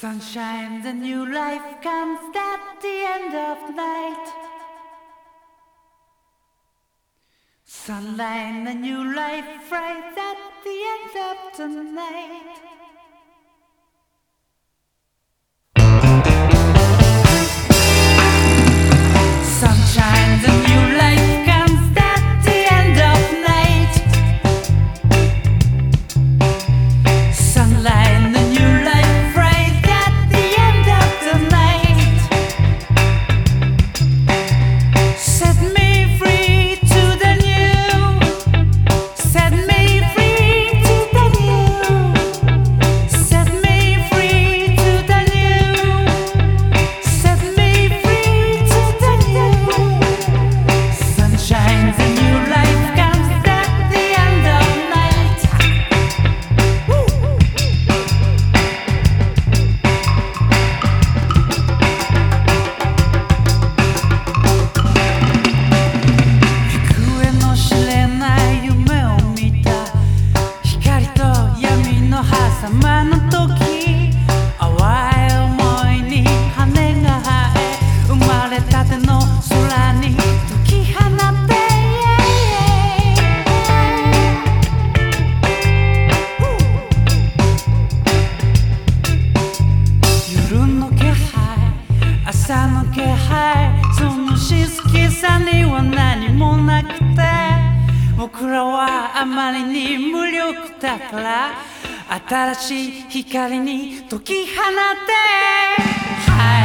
Sunshine, the new life comes at the end of night. Sunlight, the new life right at the end of the night. 気配その静けさには何もなくて僕らはあまりに無力だから新しい光に解き放て、はい。